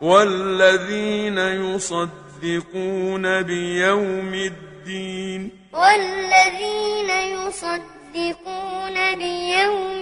والذين يصدقون بيوم الدين. والذين يصدقون بيوم